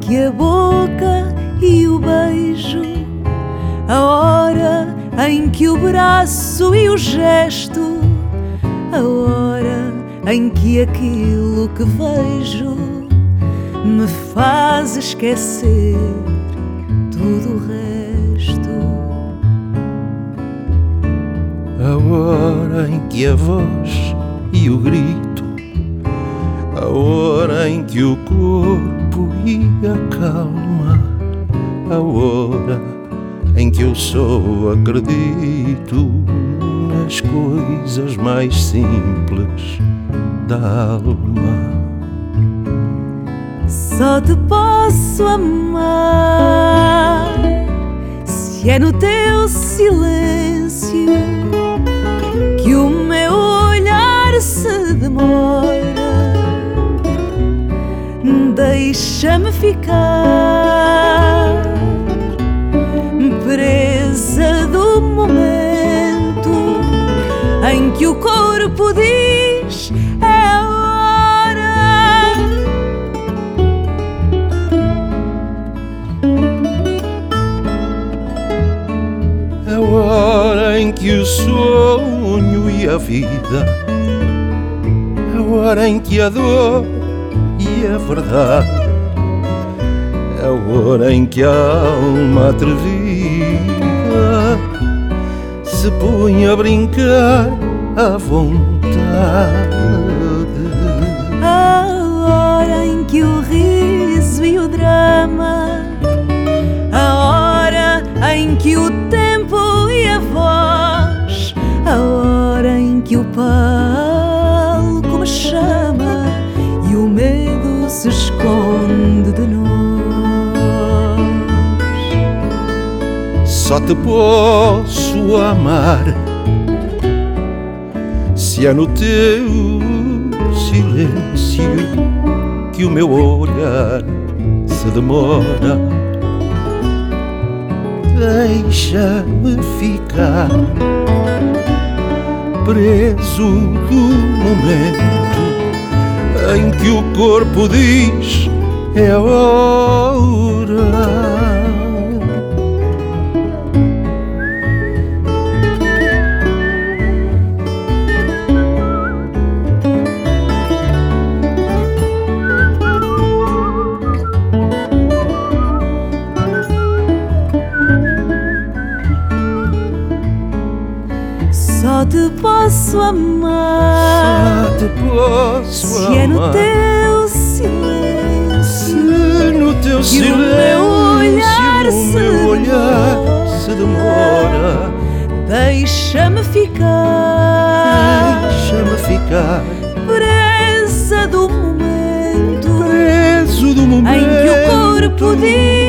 que a boca e o beijo, a hora em que o braço e o gesto, a hora em que aquilo que vejo me faz esquecer tudo o resto. A hora em que a voz e o grito, a hora em que o corpo e a calma, a hora em que eu só acredito nas coisas mais simples da alma. Só te posso amar se é no teu silêncio Deixa-me ficar presa do momento em que o corpo diz é hora. É hora em que o sonho e a vida, é hora em que a dor e a verdade, a hora em que a alma atrevida se põe a brincar à vontade. A hora em que o riso e o drama, a hora em que o tempo e a voz, a hora em que o palco Só te posso amar se é no teu silêncio que o meu olhar se demora. Deixa-me ficar preso do momento em que o corpo diz é hora. Te posso amar. Só te posso se é no teu silêncio. Se no teu o silêncio meu olhar o se meu olhar se demora, Deixa-me ficar. Deixa-me ficar. Presa do momento preso do momento em que o corpo diz